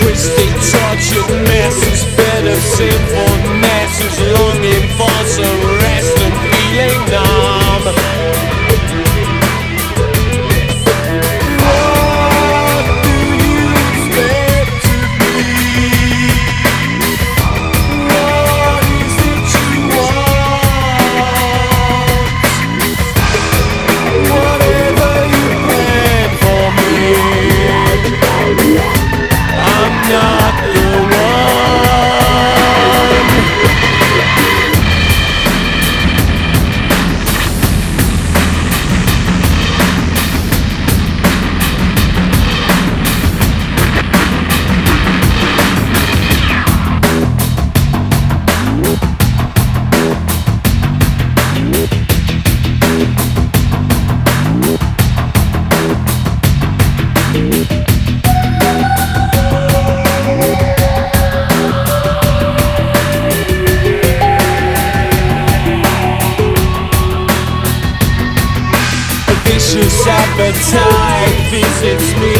twisted, tortured masses, better seen time visits me.